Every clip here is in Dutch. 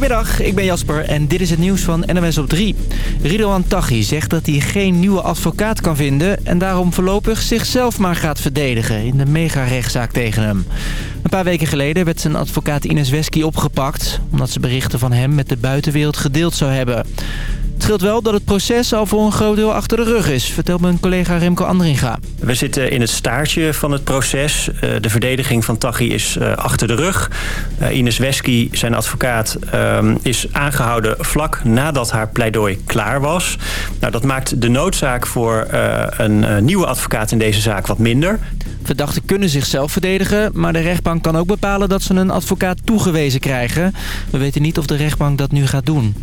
Goedemiddag, ik ben Jasper en dit is het nieuws van NMS op 3. Ridouan Taghi zegt dat hij geen nieuwe advocaat kan vinden... en daarom voorlopig zichzelf maar gaat verdedigen in de mega-rechtszaak tegen hem. Een paar weken geleden werd zijn advocaat Ines Wesky opgepakt... omdat ze berichten van hem met de buitenwereld gedeeld zou hebben. Het scheelt wel dat het proces al voor een groot deel achter de rug is, vertelt mijn collega Remco Andringa. We zitten in het staartje van het proces. Uh, de verdediging van Taghi is uh, achter de rug. Uh, Ines Wesky, zijn advocaat, ehm, is aangehouden vlak nadat haar pleidooi klaar was. Nou, dat maakt de noodzaak voor een nieuwe advocaat in deze zaak wat minder. Verdachten kunnen zichzelf verdedigen, maar de rechtbank kan ook bepalen dat ze een advocaat toegewezen krijgen. We weten niet of de rechtbank dat nu gaat doen.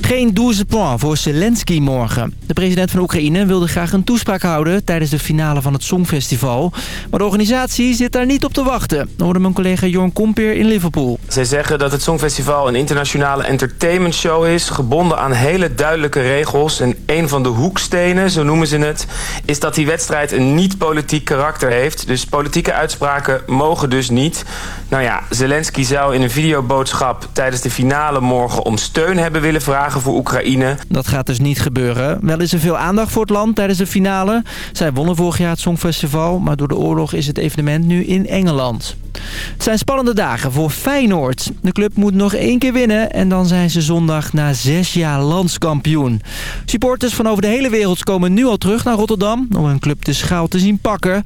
Geen douze point voor Zelensky morgen. De president van Oekraïne wilde graag een toespraak houden tijdens de finale van het Songfestival. Maar de organisatie zit daar niet op te wachten, hoorde mijn collega Jorn Kompeer in Liverpool. Zij zeggen dat het Songfestival een internationale entertainmentshow is, gebonden aan hele duidelijke regels. En een van de hoekstenen, zo noemen ze het, is dat die wedstrijd een niet-politiek karakter heeft. Dus politieke uitspraken mogen dus niet. Nou ja, Zelensky zou in een videoboodschap tijdens de finale morgen om steun hebben willen vragen voor Oekraïne. Dat gaat dus niet gebeuren. Wel is er veel aandacht voor het land tijdens de finale. Zij wonnen vorig jaar het Songfestival, maar door de oorlog is het evenement nu in Engeland. Het zijn spannende dagen voor Feyenoord. De club moet nog één keer winnen en dan zijn ze zondag na zes jaar landskampioen. Supporters van over de hele wereld komen nu al terug naar Rotterdam om hun club de schaal te zien pakken.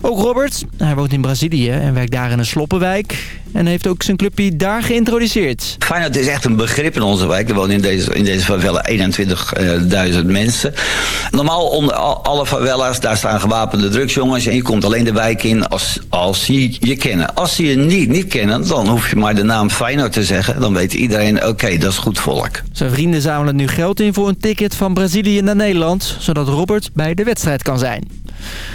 Ook Robert, hij woont in Brazilië en werkt daar in een sloppenwijk. En heeft ook zijn clubje daar geïntroduceerd. Feyenoord is echt een begrip in onze wijk. Er wonen in deze, in deze favela 21.000 mensen. Normaal onder alle favelas, daar staan gewapende drugsjongens. En je komt alleen de wijk in als, als ze je kennen. Als ze je niet, niet kennen, dan hoef je maar de naam Feyenoord te zeggen. Dan weet iedereen, oké, dat is goed volk. Zijn vrienden zamelen nu geld in voor een ticket van Brazilië naar Nederland. Zodat Robert bij de wedstrijd kan zijn.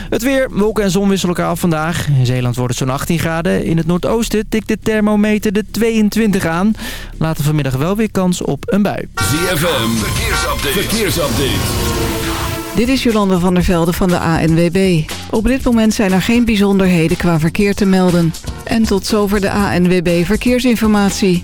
Het weer, wolken en zon wisselen elkaar af vandaag. In Zeeland wordt het zo'n 18 graden. In het noordoosten tikt de thermometer de 22 aan. Later vanmiddag wel weer kans op een bui. ZFM, verkeersupdate. verkeersupdate. Dit is Jolande van der Velde van de ANWB. Op dit moment zijn er geen bijzonderheden qua verkeer te melden. En tot zover de ANWB Verkeersinformatie.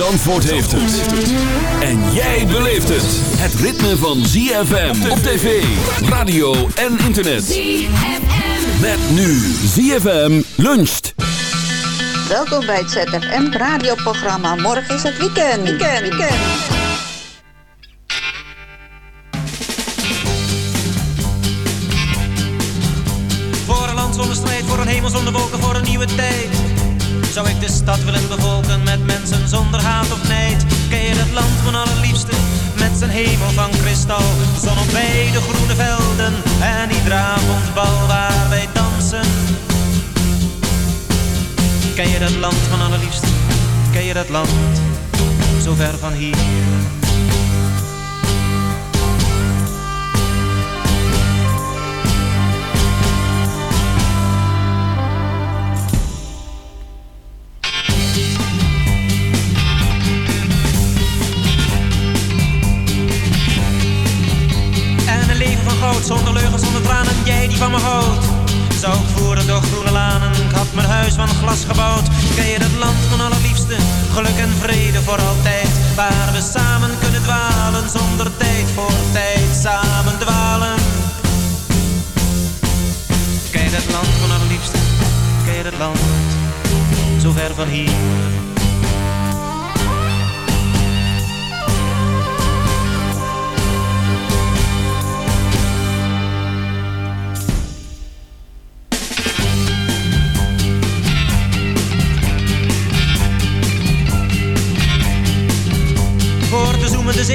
Zandvoort heeft het. En jij beleeft het. Het ritme van ZFM op tv, radio en internet. ZFM. Met nu ZFM luncht. Welkom bij het ZFM radioprogramma. Morgen is het weekend. Weekend, weekend. Voor een land zonder strijd, voor een hemel zonder wolken, voor een nieuwe tijd zou ik de stad willen bevolken met mensen zonder haat of nijd. Ken je dat land van allerliefste, met zijn hemel van kristal. Zon op beide groene velden en iedere avondbal waar wij dansen. Ken je dat land van allerliefste, ken je dat land, zo ver van hier. Waar we samen kunnen dwalen, zonder tijd voor tijd, samen dwalen. Je dat land van allerliefste, je dat land, zo ver van hier.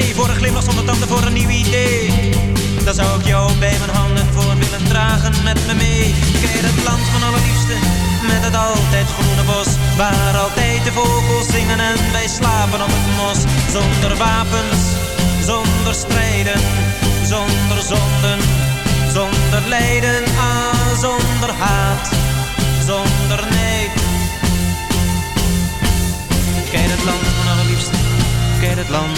Zee voor een glimlach zonder tanden voor een nieuw idee. Dan zou ik jou bij mijn handen voor willen dragen met me mee. Kijk het land van allerliefste, met het altijd groene bos, waar altijd de vogels zingen en wij slapen op het mos. Zonder wapens, zonder strijden, zonder zonden, zonder lijden, ah, zonder haat, zonder nee. Kijk het land van allerliefste, kijk het land,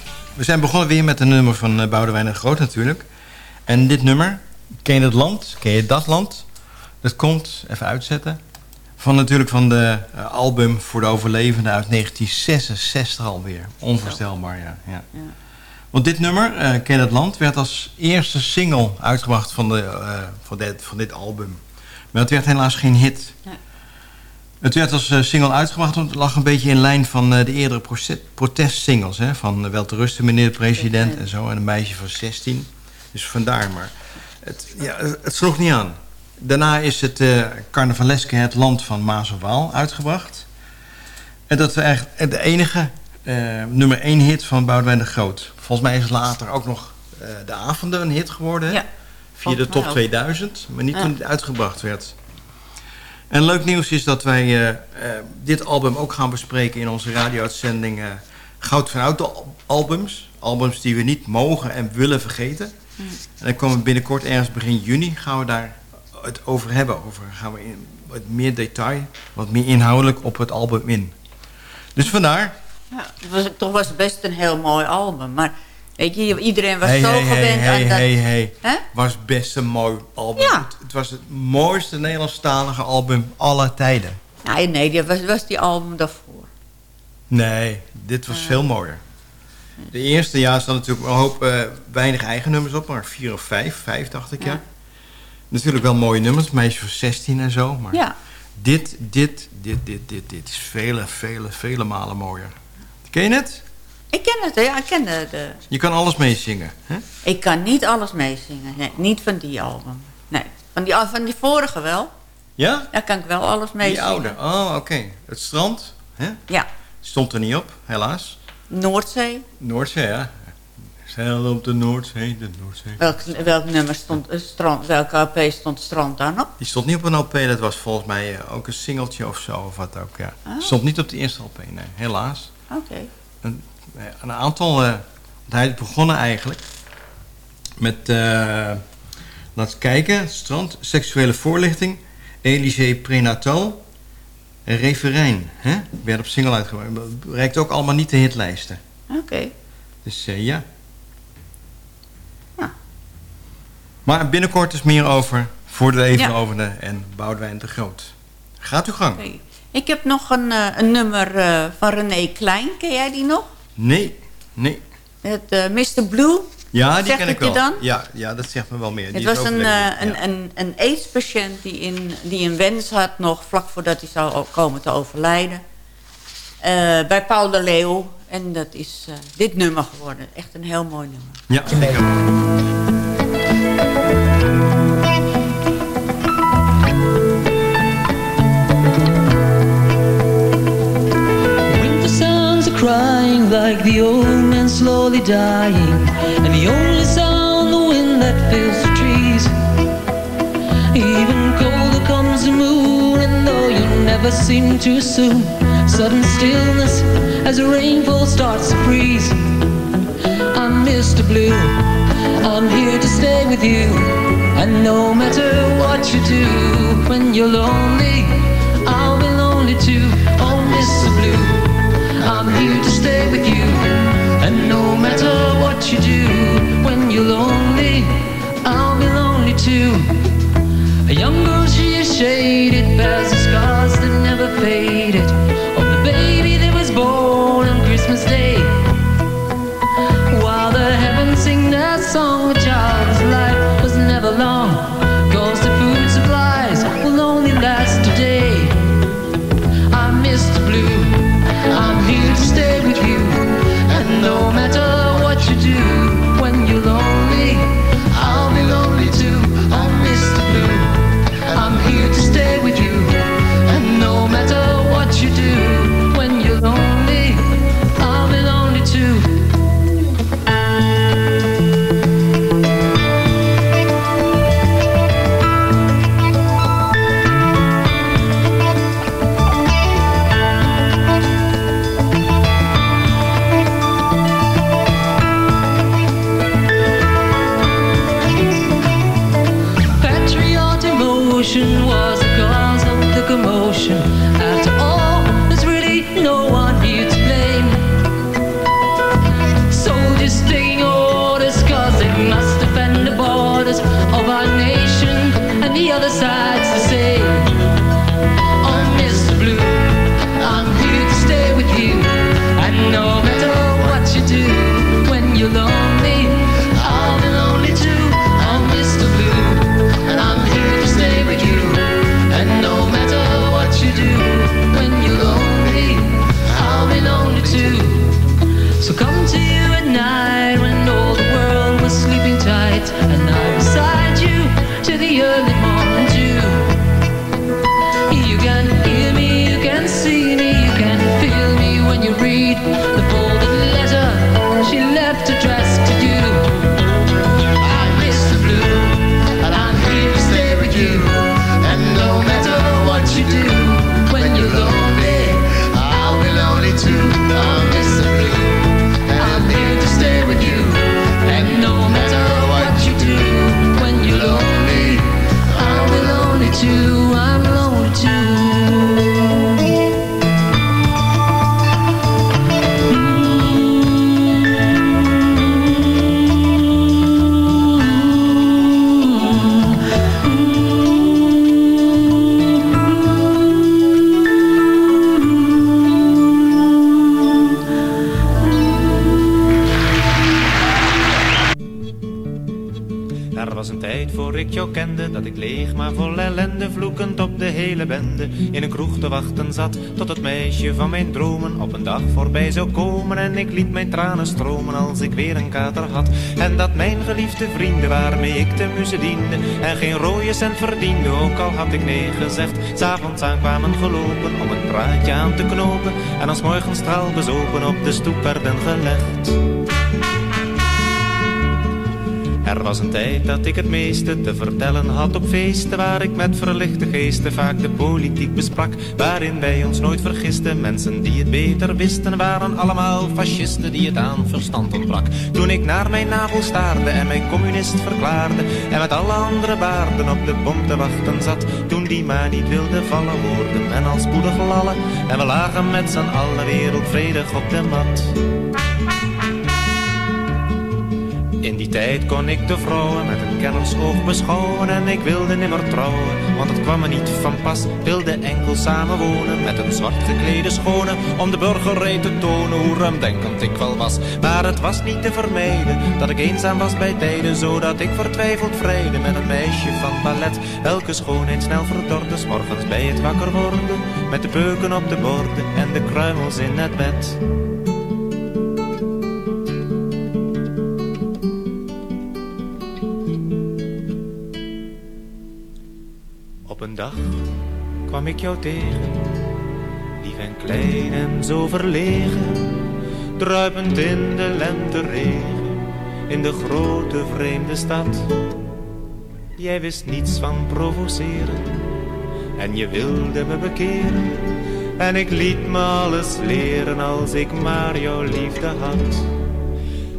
We zijn begonnen weer met een nummer van uh, Boudewijn en Groot natuurlijk. En dit nummer, ken je het land? Ken je dat land? Dat komt, even uitzetten, van natuurlijk van de uh, album Voor de Overlevenden uit 1966 alweer. Onvoorstelbaar, ja. ja. ja. Want dit nummer, uh, Ken het Land, werd als eerste single uitgebracht van, de, van, dit, van dit album. Maar het werd helaas geen hit. Ja. Het werd als eh, single uitgebracht, want het lag een beetje in lijn van eh, de eerdere protestsingles. Hè, van eh, Wel te rusten, meneer de president en zo. En een meisje van 16. Dus vandaar maar. Het, ja, het sloeg niet aan. Daarna is het uh, Carnavaleske Het Land van Maas of Waal uitgebracht. En dat was eigenlijk de enige uh, nummer 1 hit van Boudewijn de Groot. Volgens mij is later ook nog uh, De Avonden een hit geworden. Ja, via de top 2000. Maar niet toen het uitgebracht werd. En leuk nieuws is dat wij uh, uh, dit album ook gaan bespreken in onze radio-uitzending uh, Goud van Auto albums. Albums die we niet mogen en willen vergeten. Mm. En dan komen we binnenkort ergens begin juni gaan we daar het over hebben. Over gaan we in wat meer detail, wat meer inhoudelijk op het album in. Dus vandaar. Ja, het was, toch was het best een heel mooi album. Maar Weet je, iedereen was hey, zo hey, gewend hey, aan dat... Hey, hey, hey. was best een mooi album. Ja. Het was het mooiste Nederlandstalige album aller tijden. Nee, nee, dat was, was die album daarvoor. Nee, dit was uh. veel mooier. De eerste jaar staan natuurlijk een hoop uh, weinig eigen nummers op, maar vier of vijf, vijf dacht ik, ja. ja. Natuurlijk wel mooie nummers, meisje van 16 en zo, maar ja. dit, dit, dit, dit, dit, dit is vele, vele, vele malen mooier. Ken je het? Ik ken het, ja, ik ken de, de... Je kan alles meezingen, hè? Ik kan niet alles meezingen, nee, niet van die album. Nee, van die, van die vorige wel. Ja? Ja, kan ik wel alles meezingen. Die oude, oh, oké. Okay. Het strand, hè? Ja. Stond er niet op, helaas. Noordzee. Noordzee, ja. Zeil op de Noordzee, de Noordzee. Welk, welk nummer stond, uh, strand, welke LP stond strand dan op? Die stond niet op een LP, dat was volgens mij uh, ook een singeltje of zo, of wat ook, ja. Oh. Stond niet op de eerste LP, nee, helaas. Oké. Okay. Een aantal, uh, hij is begonnen eigenlijk met, uh, laten we kijken, strand, seksuele voorlichting, Elysée prenatal en Referijn. Hè? Werd op single uitgebracht. Bereikt ook allemaal niet de hitlijsten. Oké. Okay. Dus uh, ja. ja. Maar binnenkort is meer over voor de Evenrovende ja. en Boudewijn de Groot. Gaat uw gang. Okay. Ik heb nog een, uh, een nummer uh, van René Klein. Ken jij die nog? Nee, nee. Het uh, Mr. Blue. Ja, die zegt ken ik wel. Dan? Ja, ja, dat zegt me wel meer. Het die was een, uh, ja. een, een, een AIDS-patiënt die, in, die een wens had... nog vlak voordat hij zou komen te overlijden. Uh, bij Paul de Leeuw. En dat is dit nummer geworden. Echt een heel mooi nummer. Ja, crying like the old man slowly dying And the only sound the wind that fills the trees Even colder comes the moon And though you never seem too soon Sudden stillness as the rainfall starts to freeze I'm Mr. Blue I'm here to stay with you And no matter what you do When you're lonely I'll be lonely too Oh, Mr. Blue I'm here to stay with you. And no matter what you do When you're lonely I'll be lonely too. A young girl, she is shaded Bears the scars that never faded In een kroeg te wachten zat Tot het meisje van mijn dromen op een dag voorbij zou komen. En ik liet mijn tranen stromen als ik weer een kater had. En dat mijn geliefde vrienden waarmee ik de muze diende En geen rode cent verdiende ook al had ik nee gezegd. S'avonds aankwamen gelopen om een praatje aan te knopen En als morgenstraal bezopen op de stoep werden gelegd er was een tijd dat ik het meeste te vertellen had op feesten Waar ik met verlichte geesten vaak de politiek besprak Waarin wij ons nooit vergisten. Mensen die het beter wisten Waren allemaal fascisten die het aan verstand ontbrak. Toen ik naar mijn navel staarde en mij communist verklaarde En met alle andere baarden op de bom te wachten zat Toen die maar niet wilde vallen hoorde men al spoedig lallen En we lagen met z'n allen wereldvredig op de mat in die tijd kon ik de vrouwen met een kennersoog beschouwen En ik wilde nimmer trouwen, want het kwam me niet van pas. Wilde enkel samenwonen met een zwart geklede schone Om de burgerij te tonen hoe ruimdenkend ik wel was. Maar het was niet te vermijden dat ik eenzaam was bij tijden Zodat ik vertwijfeld vrede met een meisje van ballet. Welke schoonheid snel verdorde, s morgens bij het wakker worden Met de peuken op de borden en de kruimels in het bed ik jou tegen, lief en klein en zo verlegen, druipend in de lenteregen, in de grote vreemde stad. Jij wist niets van provoceren, en je wilde me bekeren, en ik liet me alles leren als ik maar jouw liefde had.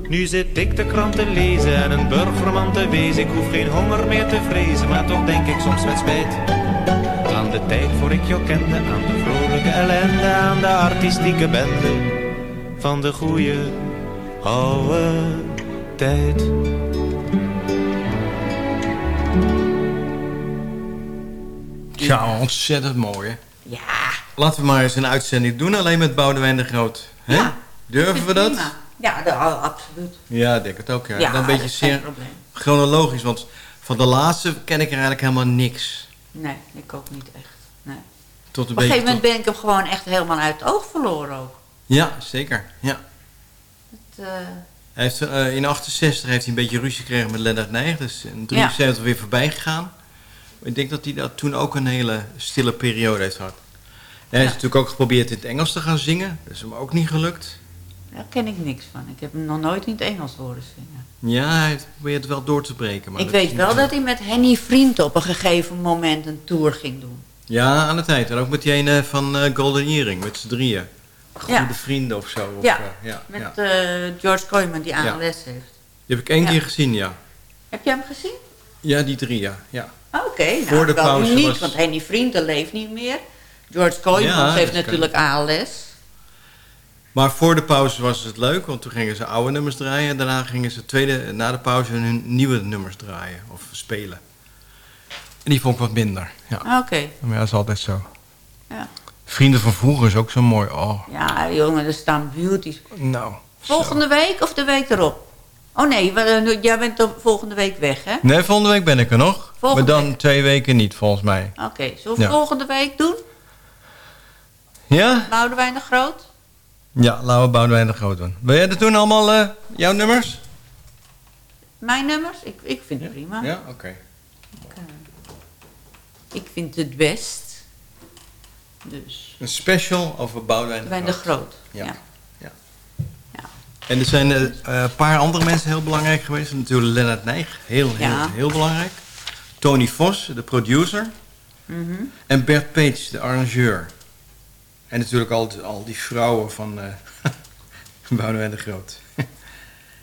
Nu zit ik de krant te lezen en een burgerman te wezen. Ik hoef geen honger meer te vrezen, maar toch denk ik soms met spijt. De tijd voor ik jou kende, aan de vrolijke ellende, aan de artistieke bende. Van de goede oude tijd. Ja, ontzettend mooi, hè? Ja. Laten we maar eens een uitzending doen, alleen met Boudewijn de Groot. Hè? Durven we dat? Prima. Ja, dat, oh, absoluut. Ja, ik denk het ook, ja. Ja, Dan een beetje zeer chronologisch, want van de laatste ken ik er eigenlijk helemaal niks. Nee, ik ook niet echt. Nee. Tot een Op een gegeven moment ben ik hem gewoon echt helemaal uit het oog verloren ook. Ja, zeker. Ja. Het, eh, Hij heeft, eh, in 68 heeft hij een beetje ruzie gekregen met Lennart Nijg. Dus in 73 weer voorbij gegaan. Ik denk dat hij dat toen ook een hele stille periode heeft gehad. En hij is natuurlijk ook geprobeerd in het Engels te gaan zingen. Dat is hem ook niet gelukt. Daar ken ik niks van. Ik heb hem nog nooit in het Engels horen zingen. Ja, hij probeert wel door te breken. Maar ik weet niet wel dat hij met Henny Vriend op een gegeven moment een tour ging doen. Ja, aan de tijd. En ook met die ene van eh, Golden Earring, met z'n drieën. Goede Ja. vrienden of zo. Of, ja, eh, ja, met ja. eh, George Coyman die. ALS heeft. Die heb ik één keer gezien, ja. Heb je hem gezien? Ja, die drie, ja. ja. Oké, nou, Voor de wel pauze was- want Henny Vriend dat leeft niet meer. George Coyman heeft natuurlijk ALS. Maar voor de pauze was het leuk, want toen gingen ze oude nummers draaien. En daarna gingen ze tweede, na de pauze hun nieuwe nummers draaien of spelen. En die vond ik wat minder. Ja. Oké, Maar dat is altijd zo. ja. Vrienden van vroeger is ook zo mooi. Oh, Ja, jongen, er staan beauties. nou. Volgende week of de week erop? Oh nee, nu- jij bent de volgende week weg, hè? Nee, volgende week ben ik er nog. Volgende maar dan twee weken niet, volgens mij. Oké, zullen we Ja. volgende week doen? Ja? Boudewijn de Groot? Ja, laten we Boudewijn de Groot doen. Wil jij dat doen allemaal, eh, jouw nummers? Mijn nummers? Ik, ik vind het prima. Ja, oké. Ik, eh, ik vind het best. Dus, Een special over Boudewijn de Groot. de Groot. Ja. Ja. Ja. En er zijn eh, een paar andere mensen heel belangrijk geweest. Natuurlijk Lennart Nijg, heel, heel, heel belangrijk. Tony Vos, de producer. Mhm. En Bert Page, de arrangeur. En natuurlijk al, die- al die vrouwen van eh Boudewijn de Groot.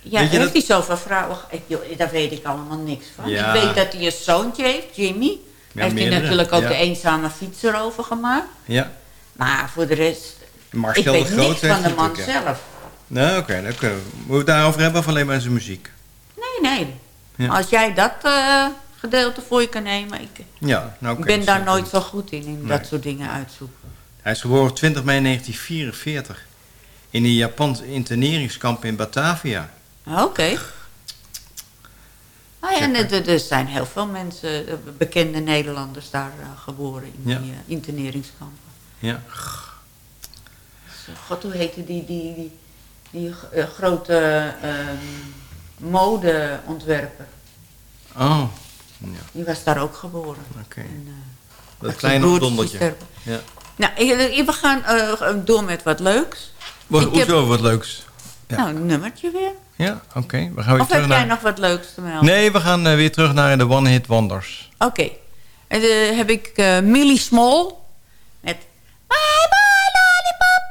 Ja, heeft dat- hij zoveel vrouwen? Ik, joh, daar weet ik allemaal niks van. Ja. Ik weet dat hij een zoontje heeft, Jimmy. Ja, heeft hij natuurlijk ook ja. de eenzame fietser over gemaakt. Ja. Maar voor de rest, Marcel ik de weet niks heeft van de man zelf. Nou, oké, dan kunnen we. Moeten we het daarover hebben of alleen maar zijn muziek? Nee, nee. Ja. Als jij dat eh, gedeelte voor je kan nemen. Ik, Ja, nou ik ben daar nooit zo goed in, in Nee. dat soort dingen uitzoeken. Hij is geboren op 20 mei 1944. In een Japans interneringskamp in Batavia. Ah, Oké. Ah, ja, en er, er zijn heel veel mensen, eh, bekende Nederlanders daar eh, geboren in Ja. die eh, interneringskampen. Ja. God, hoe heette die, die, die, die grote ehm, modeontwerper? Oh. Ja. Die was daar ook geboren. Oké. Dat kleine dondertje. Ja. Nou, we gaan eh, door met wat leuks. Wat, Ik heb- hoezo wat leuks? Ja. Nou, een nummertje weer. Ja, oké. We gaan weer Of terug heb jij nog wat leuks te melden? Nee, we gaan eh, weer terug naar de One Hit Wonders. Oké. En dan heb ik eh Millie Small met Bye Bye Lollipop.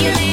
You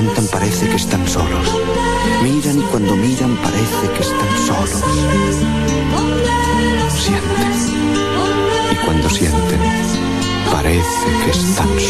cantan parece que están solos. Miran y cuando miran parece que están solos. Sienten y cuando sienten parece que están solos.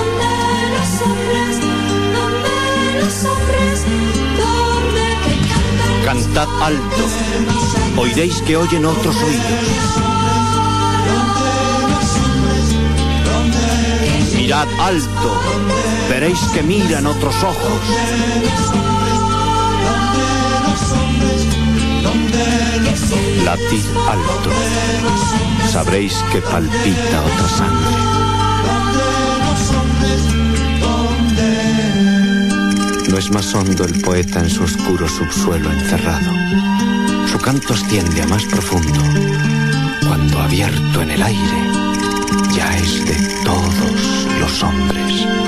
Cantad alto, oiréis que oyen otros oídos. Mirad alto, veréis que miran otros ojos. Latid alto, sabréis que palpita otra sangre. No es más hondo el poeta en su oscuro subsuelo encerrado. Su canto asciende a más profundo, cuando abierto en el aire, ya es de todos los hombres.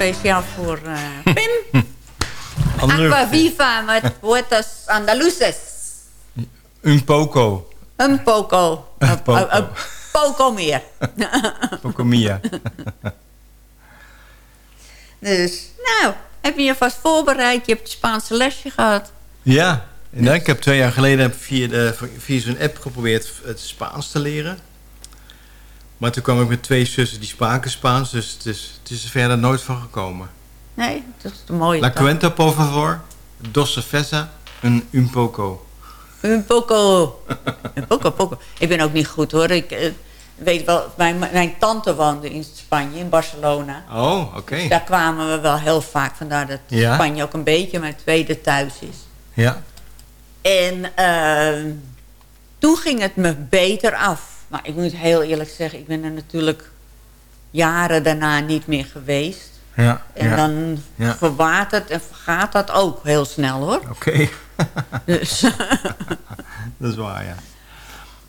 Speciaal voor eh, Pim. Aqua Viva met Poetas Andaluces. Un poco. Een poco. Een poco. een poco meer. Poco mia. dus, nou, heb je je vast voorbereid? Je hebt het Spaanse lesje gehad. Ja, en dan, ik heb twee jaar geleden via, de, via zo'n app geprobeerd het Spaans te leren. Maar toen kwam ik met twee zussen die spraken Spaans, dus het is, het is er verder nooit van gekomen. Nee, dat is de mooie La cuenta, por favor. Dos cerveza, un, un poco. Een poco. Een poco, poco. Ik ben ook niet goed hoor. Ik eh, weet wel, mijn, mijn tante woonde in Spanje, in Barcelona. Oh, oké. Dus daar kwamen we wel heel vaak. Vandaar dat Ja. Spanje ook een beetje mijn tweede thuis is. Ja. En ehm, toen ging het me beter af. Maar ik moet heel eerlijk zeggen, ik ben er natuurlijk jaren daarna niet meer geweest. Ja. En ja. dan Ja. verwaart het en vergaat dat ook heel snel hoor. Oké. Dus Dat is waar, ja.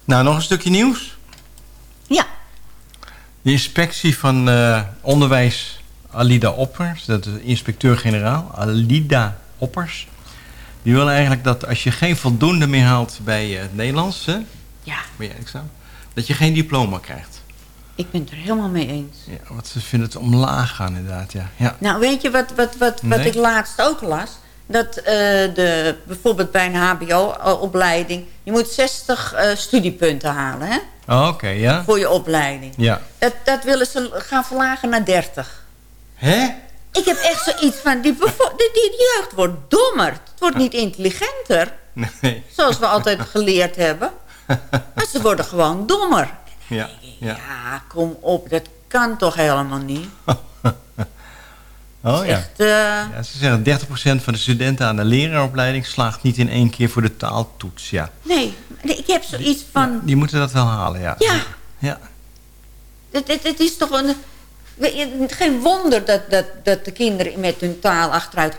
Nou, nog een stukje nieuws. Ja. De inspectie van eh, onderwijs Alida Oppers, dat is inspecteur-generaal, Alida Oppers. Die wil eigenlijk dat als je geen voldoende meer haalt bij eh, het Nederlands, hè, Ja. bij je examen, dat je geen diploma krijgt. ik ben het er helemaal mee eens. Ja, want ze vinden het omlaag gaan inderdaad, ja. ja. Nou, weet je wat, wat, wat, wat Nee. ik laatst ook las? Dat eh, de, bijvoorbeeld bij een hbo-opleiding... je moet 60 eh, studiepunten halen hè, Oh, Oké, ja. voor je opleiding. Ja. Dat, dat willen ze gaan verlagen naar 30. Hè? Ik heb echt zoiets van, die, die jeugd wordt dommer. Het wordt niet intelligenter, Nee. zoals we altijd geleerd hebben. Maar ze worden gewoon dommer. Ja. ja. Ja, kom op, dat kan toch helemaal niet? Oh ja. Echt, eh, ja. Ze zeggen 30% van de studenten aan de leraaropleiding slaagt niet in één keer voor de taaltoets, ja. nee, ik heb zoiets van... Die moeten dat wel halen, ja. Ja, Ja. het, het, het is toch een... Geen wonder dat, dat, dat de kinderen met hun taal achteruit...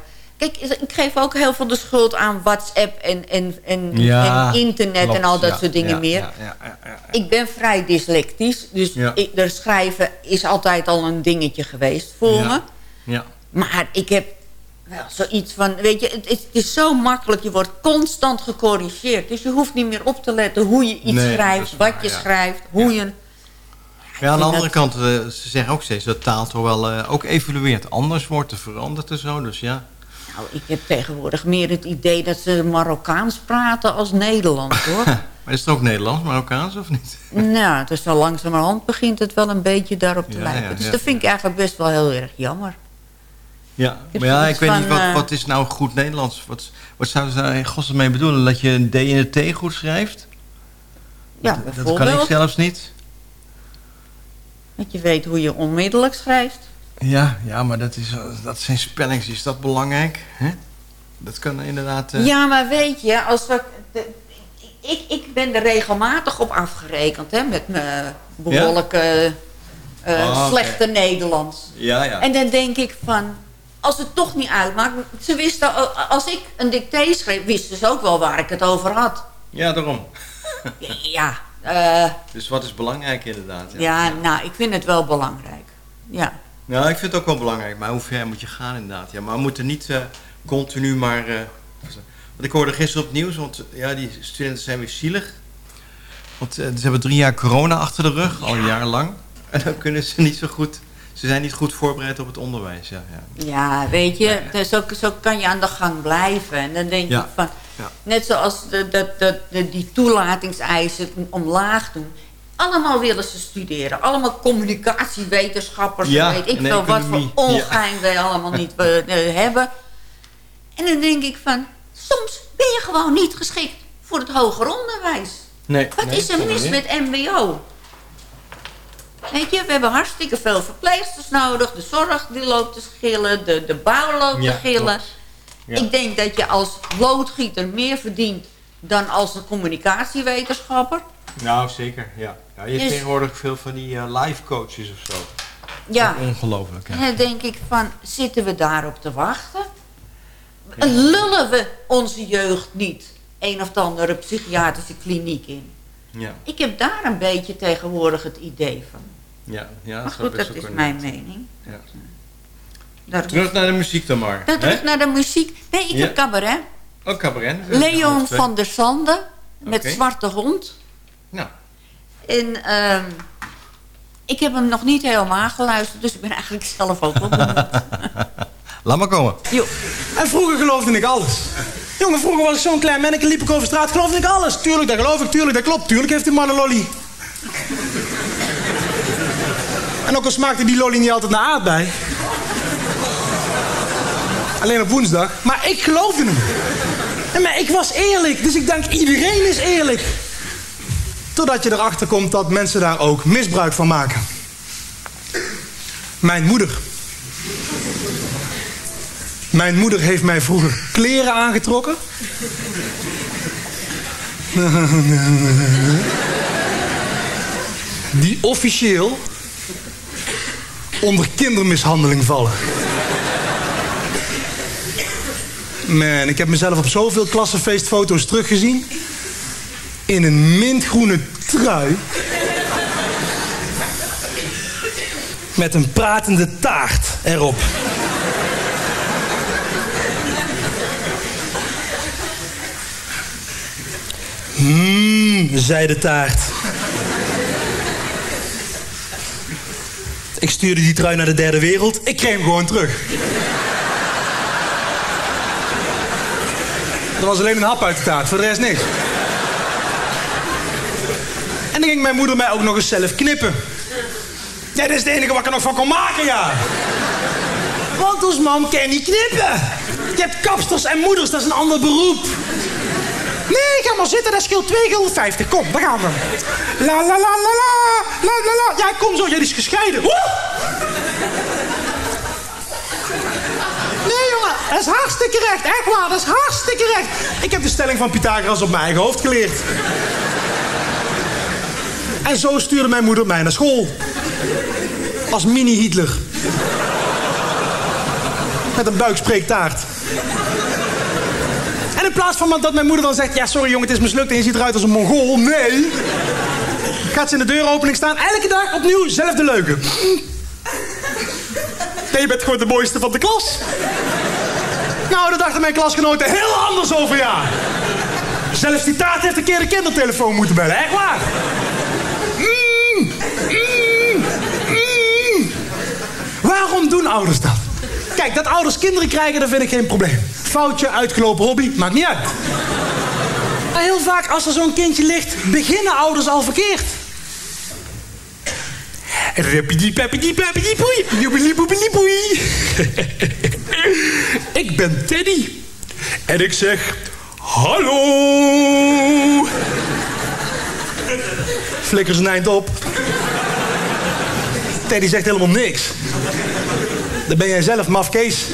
Kijk, ik geef ook heel veel de schuld aan WhatsApp en, en, en, Ja, en internet klopt, en al dat ja, soort dingen ja, meer. ja, ja, ja, ja. Ik ben vrij dyslectisch, dus ik, er schrijven is altijd al een dingetje geweest voor me. Ja. Maar ik heb wel zoiets van, weet je, het, het is zo makkelijk. Je wordt constant gecorrigeerd. Dus je hoeft niet meer op te letten hoe je iets Nee, schrijft, wat je schrijft, hoe je... Ja, aan de andere dat- kant, eh, ze zeggen ook steeds dat taal toch wel eh, ook evolueert. Anders wordt er veranderd en zo, dus ja. Nou, ik heb tegenwoordig meer het idee dat ze Marokkaans praten als Nederlands, hoor. Maar is het ook Nederlands, Marokkaans of niet? nou, dus zo langzamerhand begint het wel een beetje daarop te Ja, lijken. ja, dus ja. dat vind ik eigenlijk best wel heel erg jammer. Ja, maar ja, ik weet niet, wat, eh, wat is nou goed Nederlands? Wat, wat zouden ze daar in godsnaam mee bedoelen? Dat je een D en een T goed schrijft? Ja, Dat kan ik zelfs niet. Dat je weet hoe je onmiddellijk schrijft. Ja, ja, maar dat, is, dat zijn spellings. Is dat belangrijk? Hè? Dat kan inderdaad... eh, Ja, maar weet je, als we, de- ik, ik ben er regelmatig op afgerekend, hè, met mijn behoorlijke eh, Ah, oké. slechte Nederlands. Ja, ja. En dan denk ik van, als het toch niet uitmaakt, ze wisten, al- als ik een dicté schreef, wisten ze ook wel waar ik het over had. Ja, daarom. Ja, eh, Dus wat is belangrijk inderdaad? ja, nou, ik vind het wel belangrijk. Ja. Nou, ik vind het ook wel belangrijk. Maar hoe ver moet je gaan inderdaad? Ja, maar we moeten niet eh, continu maar... eh, want ik hoorde gisteren op het nieuws, want ja, die studenten zijn weer zielig. Want eh, ze hebben drie jaar corona achter de rug, al jarenlang. En dan kunnen ze niet zo goed... Ze zijn niet goed voorbereid op het onderwijs, ja. ja. Ja, weet je, dus zo, zo kan je aan de gang blijven. En dan denk Ja. ik van, net zoals de, de, de, de- die toelatingseisen omlaag doen. Allemaal willen ze studeren. Allemaal communicatiewetenschappers. Ja, weet ik veel wat voor ongein wij allemaal niet eh, eh, hebben. En dan denk ik van, soms ben je gewoon niet geschikt voor het hoger onderwijs. Nee, Wat nee, is er mis met mbo? Weet je, we hebben hartstikke veel verpleegsters nodig. De zorg die loopt te schillen, de, de bouw loopt Ja, te. Ja. Ik denk dat je als loodgieter meer verdient dan als een communicatiewetenschapper. Nou, zeker, ja. ja je hebt Dus- tegenwoordig veel van die eh, life coaches of zo. Ja, Ongelooflijk, hè? en dan denk ik van, zitten we daarop te wachten? Lullen we onze jeugd niet een of andere psychiatrische kliniek in? Ja, Ik heb daar een beetje tegenwoordig het idee van. ja, ja. Maar goed, dat is mijn mening. Ja. Terug naar de muziek dan maar. Nou, terug naar de muziek. Nee, ik Ja. heb cabaret. Oh, cabaret. Leon van der Sande met. Zwarte Hond. Nou. En ehm, ik heb hem nog niet helemaal geluisterd, dus ik ben eigenlijk zelf ook wel. Laat maar komen. En vroeger geloofde ik alles. Jongen, vroeger was ik zo'n klein manneke, liep ik over straat, geloofde ik alles. Tuurlijk, dat geloof ik, tuurlijk, dat klopt. Tuurlijk heeft die man een lolly. En ook al smaakte die lolly niet altijd naar aardbei. Alleen op woensdag. Maar ik geloofde hem. En maar ik was eerlijk, dus ik denk iedereen is eerlijk. Totdat je erachter komt dat mensen daar ook misbruik van maken. Mijn moeder. Mijn moeder heeft mij vroeger kleren aangetrokken. Die officieel onder kindermishandeling vallen. Man, ik heb mezelf op zoveel klassenfeestfoto's teruggezien. In een mintgroene trui. Met een pratende taart erop. Mmm, zei de taart. Ik stuurde die trui naar de derde wereld. Ik kreeg hem gewoon terug. Er was alleen een hap uit de taart, voor de rest niks. Dan ging mijn moeder mij ook nog eens zelf knippen. Ja, dat is het enige wat ik er nog van kon maken, ja. Want ons mam kan niet knippen. Je hebt kapsters en moeders, dat is een ander beroep. Nee, ga maar zitten, dat scheelt 2,50 gulden. Kom, daar gaan we. La la la la la, la la la. Ja, kom zo, jij is gescheiden. Woe! Nee, jongen, dat is hartstikke recht. Echt waar, dat is hartstikke recht. Ik heb de stelling van Pythagoras op mijn eigen hoofd geleerd. En zo stuurde mijn moeder mij naar school. Als mini-Hitler. Met een buikspreektaart. En in plaats van dat mijn moeder dan zegt... Ja, sorry jongen, het is mislukt en je ziet eruit als een mongool. Nee. Gaat ze in de deuropening staan. Elke dag opnieuw, zelfde leuke. Nee, je bent gewoon de mooiste van de klas. Nou, daar dachten mijn klasgenoten heel anders over, ja. Zelfs die taart heeft een keer de kindertelefoon moeten bellen. Echt waar. Mm, mm, mm. Waarom ouders dat? Kijk, dat ouders kinderen krijgen, dat vind ik geen probleem. Foutje, uitgelopen hobby, maakt niet uit. Maar heel vaak als er zo'n kindje ligt, beginnen ouders al verkeerd. Ik ben Teddy. En ik zeg... Hallo. Flikker zijn eind op. die zegt helemaal niks. Dan ben jij zelf maf Kees.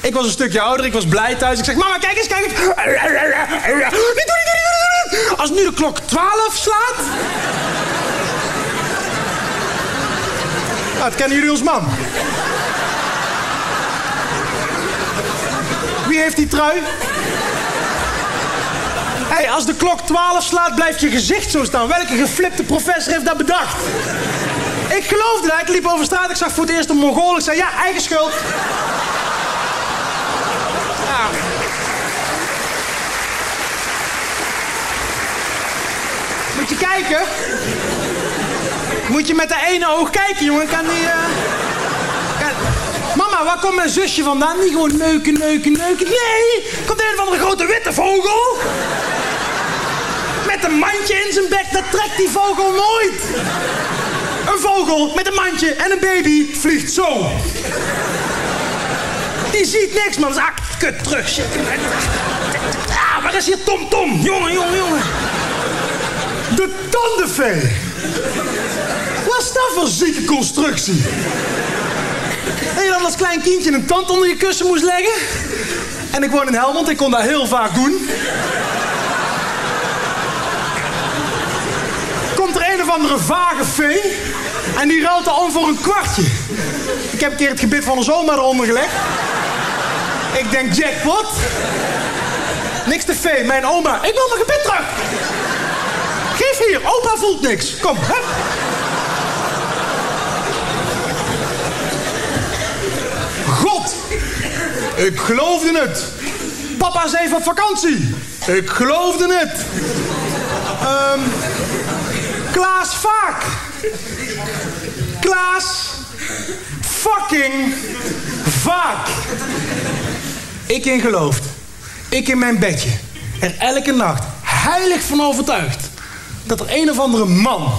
Ik was een stukje ouder, ik was blij thuis. Ik zeg, mama, kijk eens, kijk eens. Als nu de klok 12 slaat... Nou, dat kennen jullie ons man. Wie heeft die trui? Hé, hey, als de klok 12 slaat, blijft je gezicht zo staan. Welke geflipte professor heeft dat bedacht? Ik geloofde dat. Ik liep over straat, ik zag voor het eerst een Mongool. Ik zei, ja, eigen schuld. Ja. Moet je kijken. Moet je met de ene oog kijken, jongen. Kan die... eh, Mama, waar komt mijn zusje vandaan? Niet gewoon neuken, neuken, neuken. Nee, komt een van de grote witte vogel. Met een mandje in zijn bek, dat trekt die vogel nooit. Een vogel met een mandje en een baby vliegt zo. Die ziet niks, man. Ah, kut, terug. Ah, waar is hier Tom Tom? Jongen, jongen, jongen. De tandenvee. Wat is dat voor zieke constructie? En je dan als klein kindje een tand onder je kussen moest leggen? En ik woon in Helmond, ik kon dat heel vaak doen. Komt er een of andere vage vee en die ruilt al voor een kwartje. Ik heb een keer het gebit van een zomaar eronder gelegd. Ik denk, jackpot. Niks te vee, mijn oma. Ik wil mijn gebit terug. Geef hier, opa voelt niks. Kom, hup. God, ik geloofde het. Papa is even op vakantie. Ik geloofde het. Ehm Klaas Vaak. Klaas fucking Vaak. Ik in geloofd. Ik in mijn bedje. Er elke nacht heilig van overtuigd dat er een of andere man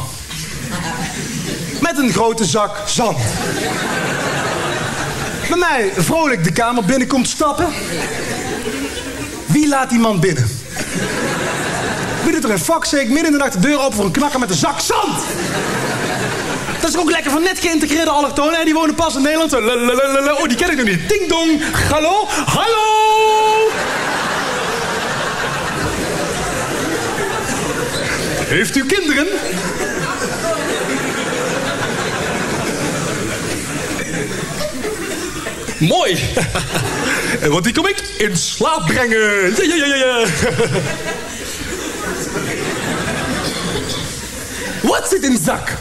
met een grote zak zand bij mij vrolijk de kamer binnenkomt stappen. Wie laat die man binnen? Wie doet er een vak, ik midden in de nacht de deur open voor een knakker met een zak zand? Dat is ook lekker van net geïntegreerde allochtonen. En die wonen pas in Nederland. Oh, die ken ik nog niet. Ding dong. Hallo? Hallo? Heeft u kinderen? Mooi. Want die kom ik in slaap brengen. Ja, ja, ja, ja. Wat zit in zak?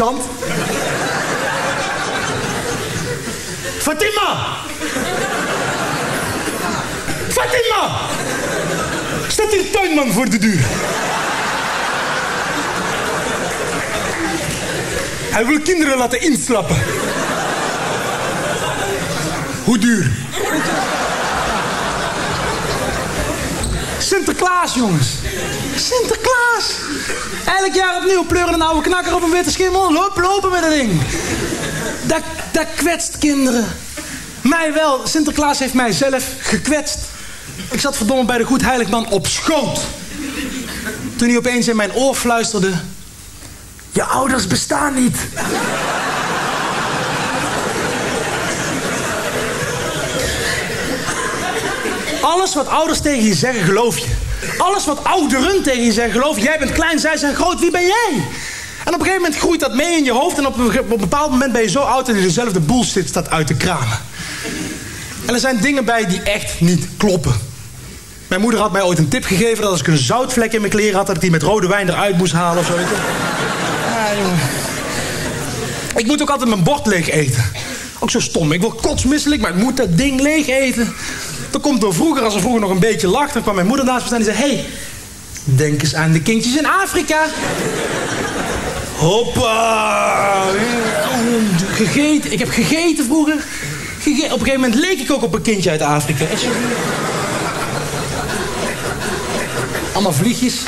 Zand. Fatima! Fatima! Staat hier tuinman voor de deur? Hij wil kinderen laten inslappen. Hoe duur? Sinterklaas, jongens. Sinterklaas. Elk jaar opnieuw pleuren een oude knakker op een witte schimmel. Loop, lopen met dat ding. Dat, dat kwetst kinderen. Mij wel. Sinterklaas heeft mij zelf gekwetst. Ik zat verdomme bij de goed heiligman op schoot. Toen hij opeens in mijn oor fluisterde... Je ouders bestaan niet. Alles wat ouders tegen je zeggen, geloof je. Alles wat ouderen tegen je zeggen, geloof. Jij bent klein, zij zijn groot, wie ben jij? En op een gegeven moment groeit dat mee in je hoofd... en op een, bepaald moment ben je zo oud... dat je dezelfde bullshit staat uit te kramen. En er zijn dingen bij die echt niet kloppen. Mijn moeder had mij ooit een tip gegeven... dat als ik een zoutvlek in mijn kleren had... dat ik die met rode wijn eruit moest halen of zo. Ik moet ook altijd mijn bord leeg eten. Ook zo stom. Ik word kotsmisselijk, maar ik moet dat ding leeg eten. Dat komt door vroeger, als er vroeger nog een beetje lag... dan kwam mijn moeder naast me staan en zei... Hey, denk eens aan de kindjes in Afrika. Hoppa! Gegeten. Ik heb gegeten vroeger. Gege- op een gegeven moment leek ik ook op een kindje uit Afrika. Allemaal vliegjes.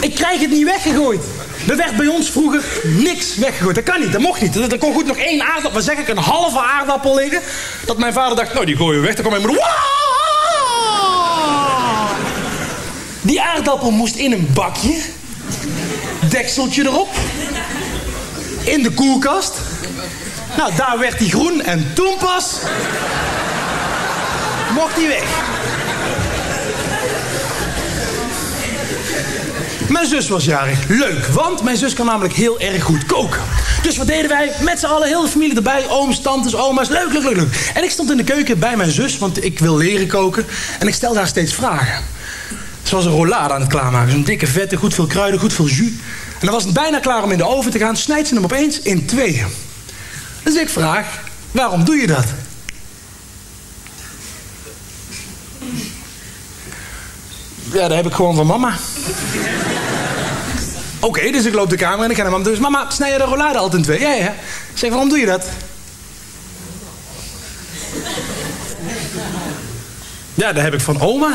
Ik krijg het niet weggegooid. Er werd bij ons vroeger niks weggegooid. Dat kan niet, dat mocht niet. Er kon goed nog één aardappel, wat zeg ik, een halve aardappel liggen. Dat mijn vader dacht, nou die gooi we weg. Dan kwam mijn moeder, Die aardappel moest in een bakje. Dekseltje erop. In de koelkast. Nou, daar werd hij groen en toen pas mocht hij weg. Mijn zus was jarig. Leuk, want mijn zus kan namelijk heel erg goed koken. Dus wat deden wij? Met z'n allen, heel de familie erbij. Ooms, tantes, oma's. Leuk, leuk, leuk, leuk. En ik stond in de keuken bij mijn zus, want ik wil leren koken. En ik stelde haar steeds vragen. Ze was een rollade aan het klaarmaken. Zo'n dikke vette, goed veel kruiden, goed veel jus. En dan was het bijna klaar om in de oven te gaan. Snijdt ze hem opeens in tweeën. Dus ik vraag, waarom doe je dat? Ja, dat heb ik gewoon van mama. Oké, dus ik loop de kamer en ik ga naar mama. Dus mama, snij je de rollade altijd in twee? Ja, ja. Zeg, waarom doe je dat? Ja, dat heb ik van oma.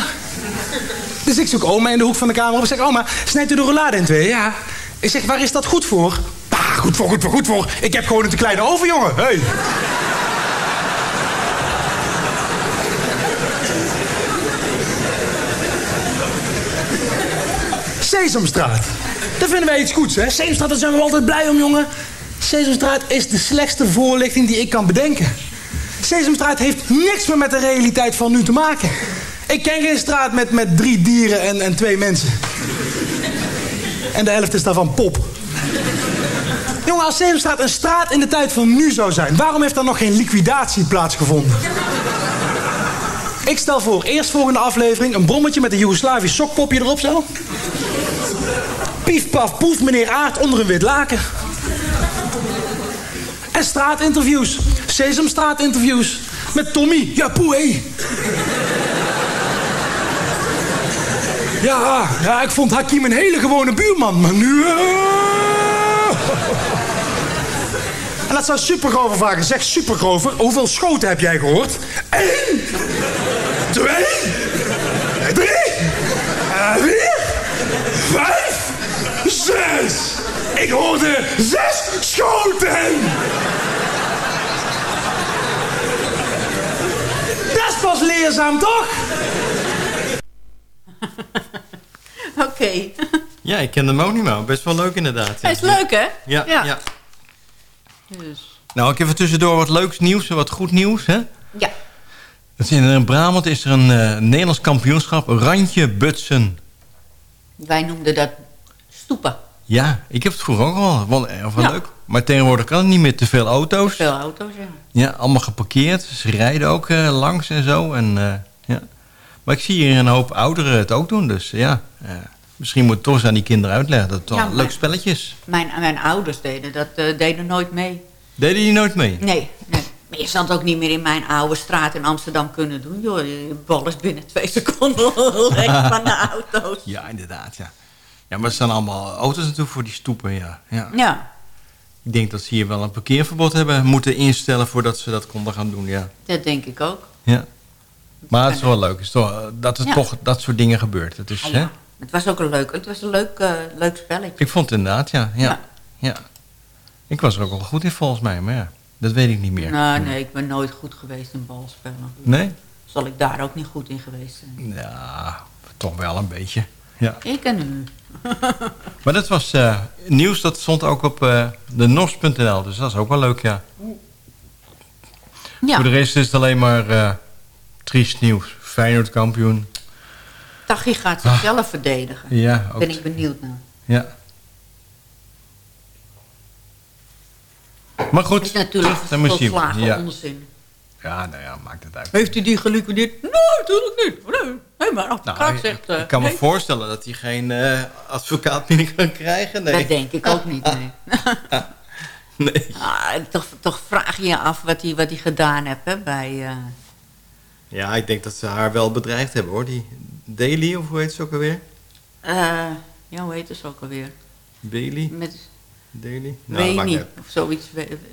Dus ik zoek oma in de hoek van de kamer op. Ik zeg, oma, snijdt u de rollade in twee? Ja. Ik zeg, waar is dat goed voor? Ah, goed voor, goed voor, goed voor. Ik heb gewoon een te kleine oven, jongen. Hey. Sesamstraat. Dat vinden wij iets goeds, hè? Sesamstraat, daar zijn we altijd blij om, jongen. Sesamstraat is de slechtste voorlichting die ik kan bedenken. Sesamstraat heeft niks meer met de realiteit van nu te maken. Ik ken geen straat met, met drie dieren en, en twee mensen. En de helft is daarvan pop. Jongen, als Sesamstraat een straat in de tijd van nu zou zijn... waarom heeft daar nog geen liquidatie plaatsgevonden? Ik stel voor, eerst volgende aflevering... een brommetje met een Joegoslavisch sokpopje erop zo. Pief, paf, poef, meneer Aard onder een wit laken. En straatinterviews. Sesamstraatinterviews. Met Tommy. Ja, poe. Ja, ja, ik vond Hakim een hele gewone buurman, maar nu... eh. En dat zou Supergrover vragen. Zeg Supergrover, hoeveel schoten heb jij gehoord? Eén, twee, drie, vier, vijf, zes. Ik hoorde zes schoten. Dat is pas leerzaam, toch? Oké. Ja, ik ken hem ook niet meer. Best wel leuk inderdaad. Hij is leuk, hè? Ja, ja. Dus, Nou, ik heb er tussendoor wat leuks nieuws en wat goed nieuws. Hè? ja. In eh, Brabant is er een eh, Nederlands kampioenschap Randje Butsen. Wij noemden dat stoepen. Ja, ik heb het vroeger ook al. Wel, erg wel Ja. leuk. Maar tegenwoordig kan het niet meer te veel auto's. Veel auto's, ja. Ja, allemaal geparkeerd. Ze rijden ook eh, langs en zo. En, eh, ja. Maar ik zie hier een hoop ouderen het ook doen. Dus ja, eh, misschien moet toch eens aan die kinderen uitleggen dat het wel Ja, een leuk spelletje is. Mijn, mijn ouders deden dat, eh, deden nooit mee. Deden die nooit mee? Nee, nee. Maar je zal het ook niet meer in mijn oude straat in Amsterdam kunnen doen. Joh, je bal is binnen twee seconden van de auto's. Ja, inderdaad, ja. Ja, maar het zijn allemaal auto's natuurlijk voor die stoepen, ja. ja. Ja, Ik denk dat ze hier wel een parkeerverbod hebben moeten instellen voordat ze dat konden gaan doen, ja. dat denk ik ook. ja. Maar het is wel leuk, is toch, dat er Ja. toch dat soort dingen gebeurt. Het is, Ah, hè? Het was ook een leuk, het was een leuk, eh, leuk spelletje. Ik vond het inderdaad, ja, ja, Ja. ja. Ik was er ook wel goed in volgens mij, maar ja, dat weet ik niet meer. Nou, nee, ik ben nooit goed geweest in balspellen. Nee? Zal ik daar ook niet goed in geweest zijn? Ja, toch wel een beetje. Ja. Ik en u. Maar dat was eh, nieuws, dat stond ook op eh de NOS.nl, dus dat is ook wel leuk, ja. Ja. Voor de rest is het alleen maar triest nieuws. Feyenoord kampioen. Tachi gaat zichzelf verdedigen. Ah. Ja, ook Ben ik benieuwd naar. Ja. Maar goed, is natuurlijk dan moet je- ja. onzin. Ja, nou ja, maakt het uit. Heeft u die geliquideerd? Nee, natuurlijk niet. Nee, nee maar advocaat Nou, ik, zegt... eh, ik kan me nee. voorstellen dat hij geen eh, advocaat meer kan krijgen. Nee. Dat denk ik ook niet, nee. nee. Ah, toch, toch vraag je je af wat hij, wat hij gedaan heeft hè, bij... eh, Ja, ik denk dat ze haar wel bedreigd hebben hoor. Die Daily, of hoe heet ze ook alweer? eh, ja, hoe heet het ook alweer? Bailey? Met Daily? Nou, niet of zoiets.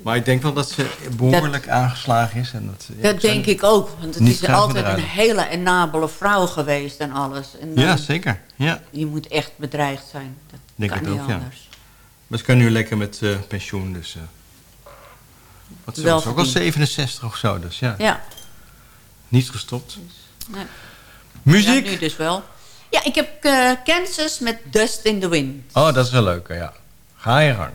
Maar ik denk wel dat ze behoorlijk aangeslagen is. En dat, ze- ja, Dat denk ik ook. Want het is altijd een hele enabele vrouw geweest en alles. En dan- Ja, zeker. Ja. Je moet echt bedreigd zijn. Dat Denk kan niet ook, ja. anders. Maar ze kan nu lekker met eh, pensioen, dus... eh wat ze was ook al verdiend. 67 of zo, dus ja. Ja. Niet gestopt. Nee. Muziek? Ja, nu dus wel. Ja, ik heb uh, Kansas met Dust in the Wind. Oh, dat is wel leuk, ja. Ga je gang.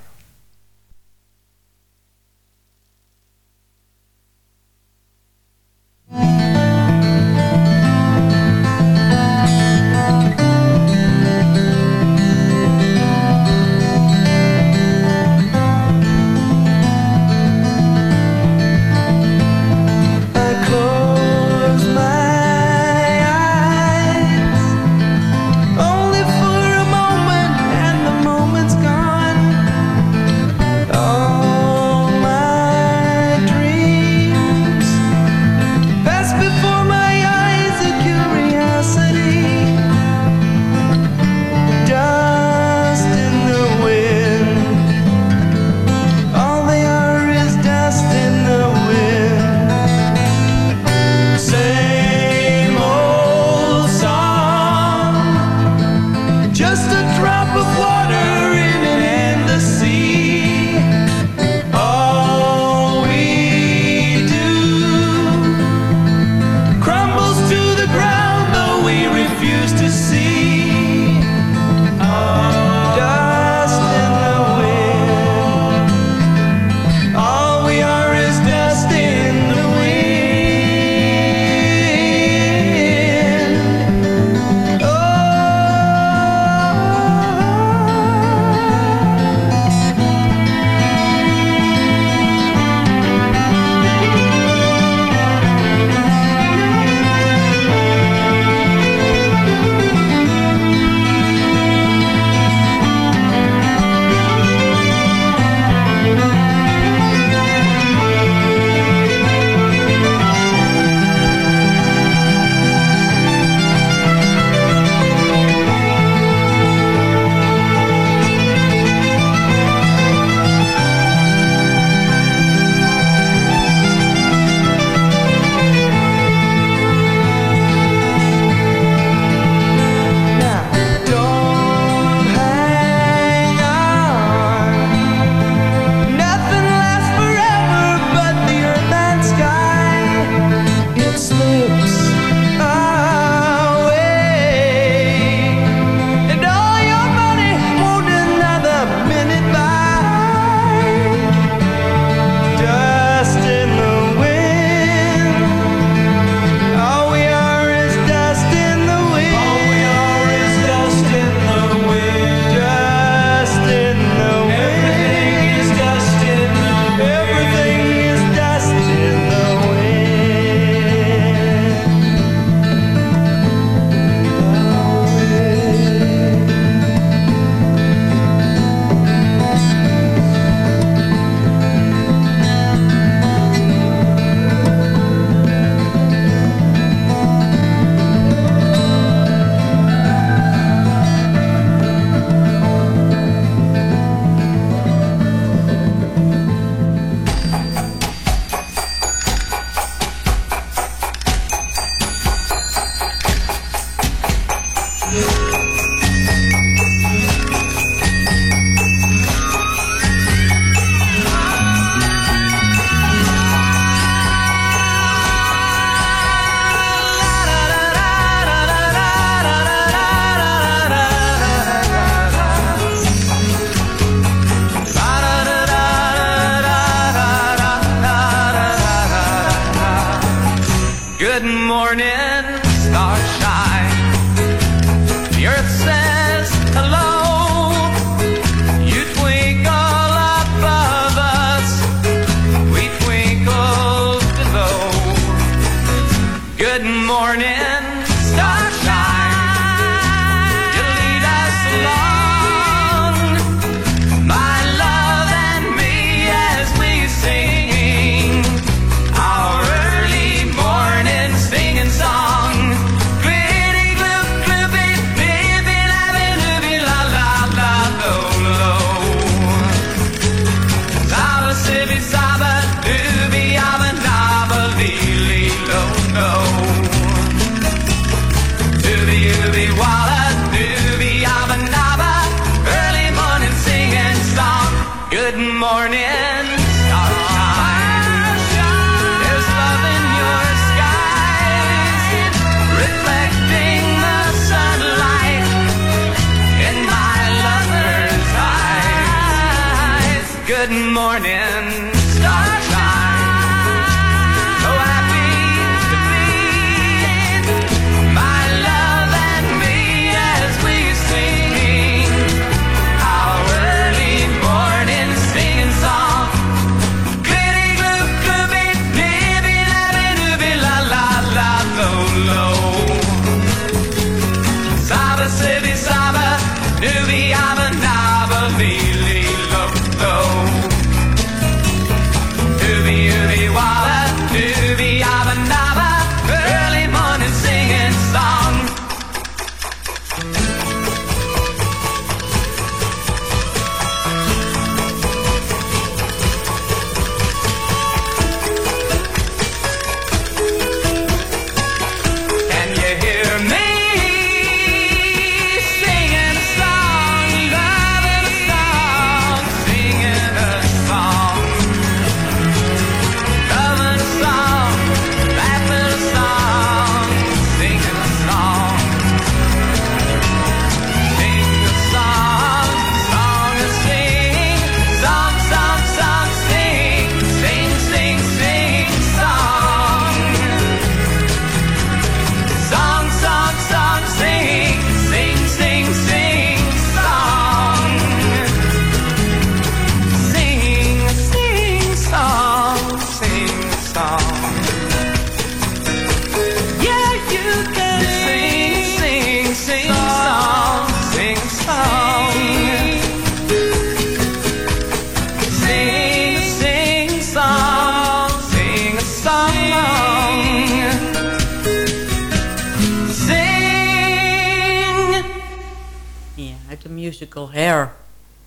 Musical Hair.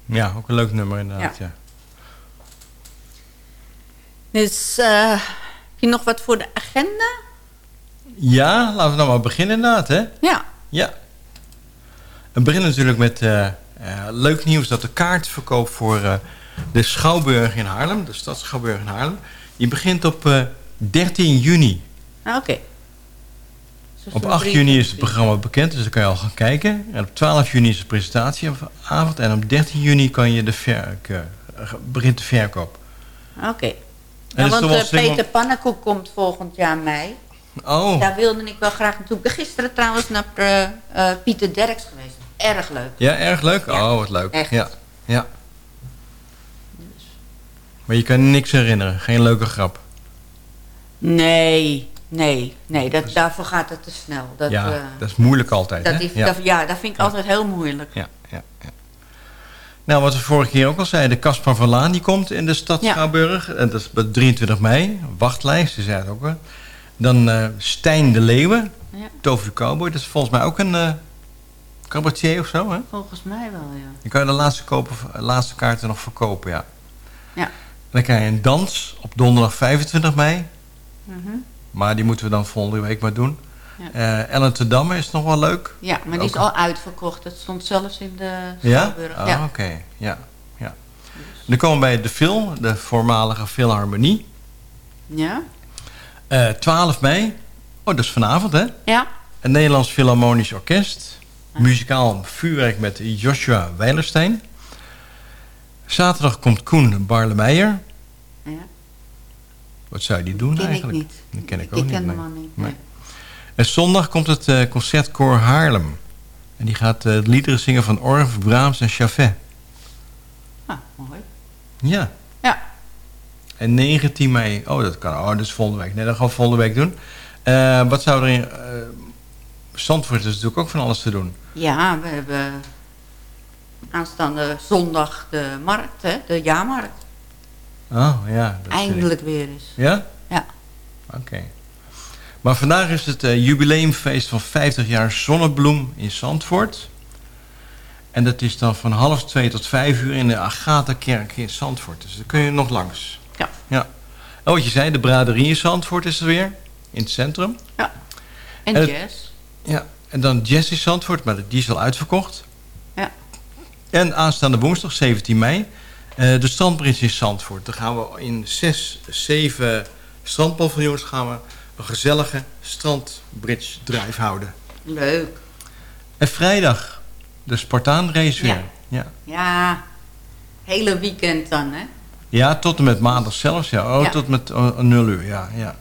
Ja, ook een leuk nummer inderdaad, ja. Dus, eh, heb je nog wat voor de agenda? Ja, laten we dan maar beginnen inderdaad, hè? Ja. Ja. We beginnen natuurlijk met eh, eh, leuk nieuws dat de kaartverkoop voor de Schouwburg in Haarlem, de stad Schouwburg in Haarlem, die begint op eh, 13 juni. Ah, Oké. Op zo'n 8 drie- juni is het programma bekend, dus dan kan je al gaan kijken. En op 12 juni is de presentatieavond en op 13 juni kan je de eh, begint de verkoop. Oké. Ja, is want eh, Peter Pannenkoek komt volgend jaar mei. Oh, Daar wilde ik wel graag naartoe. Ik ben gisteren trouwens naar eh, Pieter Derks geweest. Erg leuk. ja, erg leuk? Oh, wat leuk. echt. Ja, ja. Maar je kan niks herinneren, geen leuke grap. Nee, nee, nee. Dat, daarvoor gaat het te snel. Dat, ja, eh, dat is moeilijk altijd. dat ja. dat, ja, dat vind ik altijd heel moeilijk. Ja, ja, ja. Nou, wat we vorige keer ook al zeiden, Caspar van Laan die komt in de stad. Schouwburg. En dat is op 23 mei, wachtlijst, ze zei het ook al. Dan eh Stijn de Leeuwen, Ja. Tofu Cowboy. Dat is volgens mij ook een eh cabaretier of zo, hè? Volgens mij wel, ja. Je kan de laatste, kopen, laatste kaarten nog verkopen, ja. Ja. Dan krijg je een dans op donderdag 25 mei. Mhm. Maar die moeten we dan volgende week maar doen. Ja. Eh, Ellen te Damme is nog wel leuk. Ja, maar die is al uitverkocht. Het stond zelfs in de Ja? Ah, Ja. oké. Ja, ja. Dan komen we bij de film, de voormalige Philharmonie. Ja? Eh 12 mei. Oh, dat is vanavond, hè? Ja. Het Nederlands Philharmonisch Orkest. Muzikaal vuurwerk met Joshua Weilerstein. Zaterdag komt Koen Barlemeijer. Wat zou die doen Ken ik eigenlijk? niet. Dat ken ik, Ik ook niet. ken nee. hem al niet, Nee. En zondag komt het eh, Concertkoor Haarlem. En die gaat eh, liederen zingen van Orff, Brahms en Chafet. Ah, mooi. Ja. Ja. En 19 mei. Oh, dat kan. Oh, dat is volgende week. Nee, dat gaan we volgende week doen. Eh, wat zou er in... Zandvoort is natuurlijk ook van alles te doen. Ja, we hebben aanstaande zondag de markt, hè? De jaarmarkt. Oh, ja. dat Eindelijk weer eens. Ja? Ja. Oké. Maar vandaag is het eh, jubileumfeest van 50 jaar Zonnebloem in Zandvoort. En dat is dan van half twee tot vijf uur in de Agatha-kerk in Zandvoort. Dus daar kun je nog langs. Ja. ja. En wat je zei, de braderie in Zandvoort is er weer. In het centrum. Ja. En het- jazz. Ja. En dan Jazz in Zandvoort, maar die is al uitverkocht. Ja. En aanstaande woensdag, 17 mei, eh, de strandbridge in Zandvoort. Dan gaan we in zes, zeven strandpaviljoens gaan we een gezellige strandbridge drive houden. Leuk. En vrijdag de Spartaan race weer. Ja. Ja. Ja, hele weekend dan, hè? Ja, tot en met maandag zelfs. Ja. Oh, Ja. tot met oh, 0 uur. Ja, ja.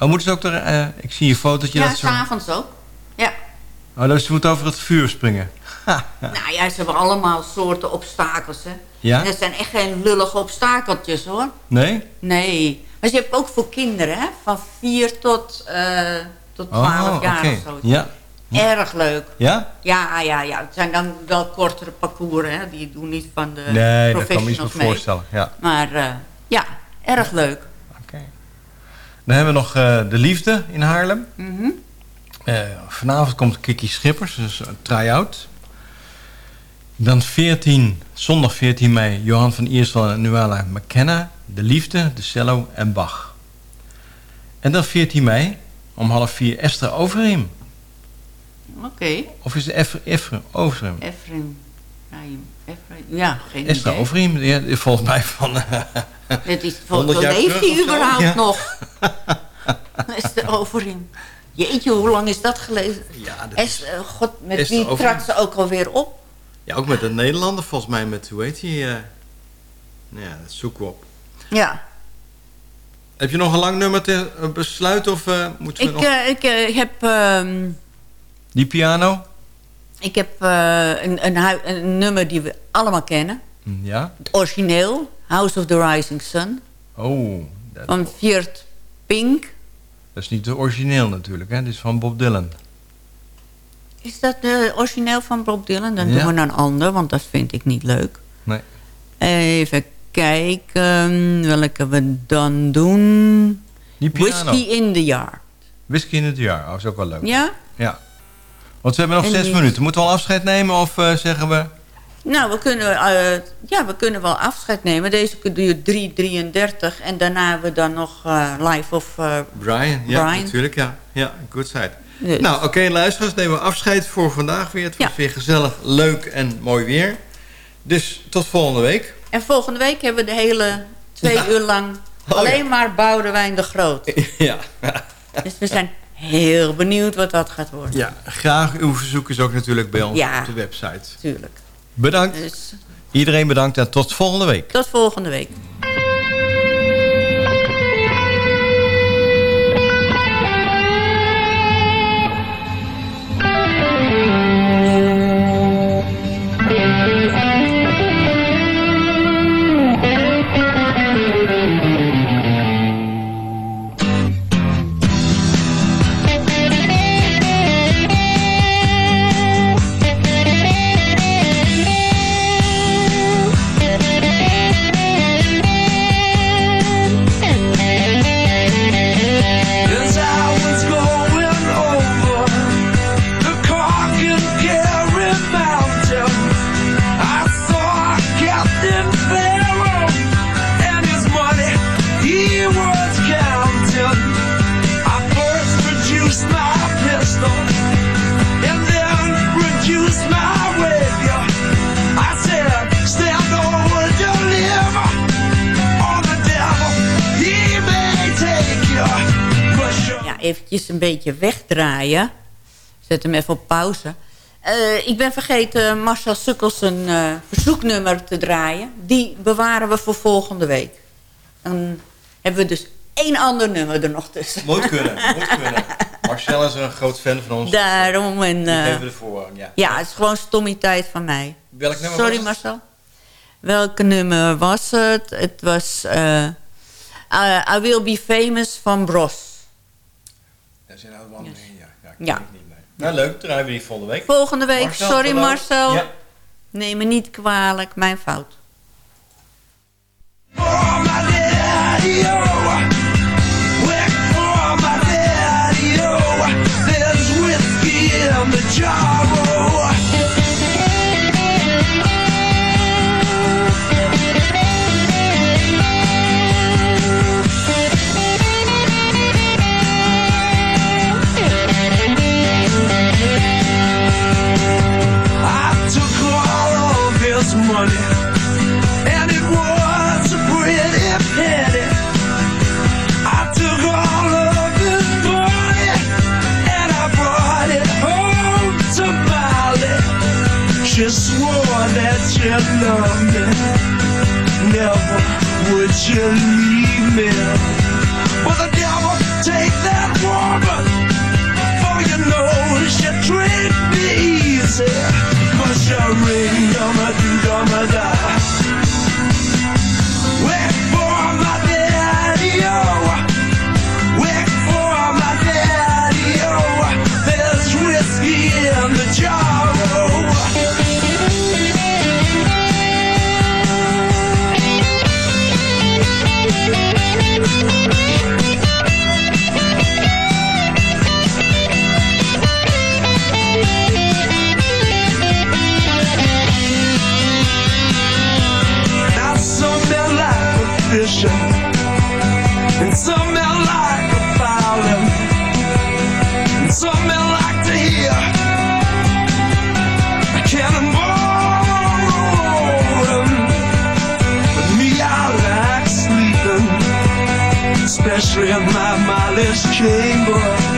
Oh, moeten ze ook er... eh, ik zie een fotootje Ja, s'avonds ook. Ja. Oh, dus ze moeten over het vuur springen. Nou ja, ze hebben allemaal soorten obstakels, hè? Ja? Het zijn echt geen lullige obstakeltjes, hoor. Nee? Nee. Maar je hebt ook voor kinderen, hè? Van 4 tot, eh tot 12 Oh, jaar oké. of zo. Ja. Erg leuk. Ja? Ja, ja, ja. Het zijn dan wel kortere parcours, hè? Die doen niet van de Nee, dat kan me iets professionals mee. voorstellen. Ja. Maar eh, ja, erg leuk. Dan hebben we nog eh, De Liefde in Haarlem. Mhm. Vanavond komt Kiki Schippers, dus een try-out. Dan 14, zondag 14 mei, Johan van Iersel en Nuala McKenna, De Liefde, De Cello en Bach. En dan 14 mei, om half vier, Esther Overheem. Oké. Of is het Efre? Efraim. Efraim. Ja, geen Esther idee. Overheem, ja, volgens mij van... eh, Het is, 100 jaar leeft hij überhaupt Ja. nog? is er over hem. Jeetje, hoe lang is dat geleden? Ja, dat is... God, met Esther wie trad ze ook alweer op? Ja, ook met een Nederlander, volgens mij met, hoe heet hij? eh, nou ja, dat zoeken we op. Ja. Heb je nog een lang nummer te eh, besluiten of eh, moeten we Ik, nog... ik heb, ehm, Die piano? ik heb een, een, een nummer die we allemaal kennen. Hm, Ja? Het origineel, House of the Rising Sun. Oh, dat, Van Viert Pink. dat is niet de origineel natuurlijk, hè? Dit is van Bob Dylan. Is dat de origineel van Bob Dylan? Dan doen we een ander, want dat vind ik niet leuk. Nee. Even kijken welke we dan doen. Die piano. Whiskey in the Yard. Whisky in het jaar, oh, is ook wel leuk. Ja? Ja. Want we hebben nog En zes die- minuten. Moeten we al afscheid nemen of eh, zeggen we... Nou, we kunnen, eh, ja, we kunnen wel afscheid nemen. Deze duurt 3.33 en daarna hebben we dan nog eh, live of eh, Brian, ja, Brian. natuurlijk, ja. Ja, good side. Dus. Nou, oké, luisteraars, nemen we afscheid voor vandaag weer. Het was weer gezellig, leuk en mooi weer. Dus tot volgende week. En volgende week hebben we de hele twee uur lang Oh, alleen maar Boudewijn de Groot. ja. Dus we zijn heel benieuwd wat dat gaat worden. ja, graag uw verzoek is ook natuurlijk bij ons op de website. Tuurlijk. Bedankt. Dus Iedereen bedankt en tot volgende week. tot volgende week. Eventjes een beetje wegdraaien. Zet hem even op pauze. Eh, ik ben vergeten Marcel Sukkels een eh, verzoeknummer te draaien. Die bewaren we voor volgende week. Dan hebben we dus één ander nummer er nog tussen. Moet kunnen, moet kunnen. Marcel is een groot fan van ons. Daarom en... Eh, geven we de voorrang, ja. ja, het is gewoon stommiteit van mij. Welk nummer Sorry? Marcel. Welke nummer was het? Het was I Will Be Famous van Bros. Meer, ja. ja, ik niet, nee. Nou, leuk. Draaien we die volgende week. Volgende week, Marcel, sorry bedankt. Marcel. Ja. Neem me niet kwalijk, mijn fout. for my daddy, oh. Work for my daddy. She loved me, never would you leave me. But the devil take that woman, for you know she treat me easy. Cause you ring, dumma do, dumma like and some men like a fowling, and some men like to hear cannonball rolling. But me, I like sleeping, especially in my mileage chamber.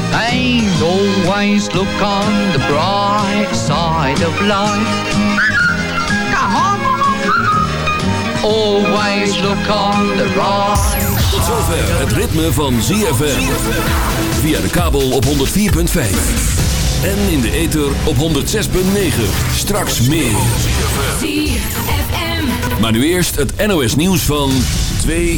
And always look on the bright side of life. Come on. Always look on the right Tot zover het ritme van ZFM. Via de kabel op 104.5. En in de ether op 106.9. Straks meer. Maar nu eerst het NOS nieuws van 2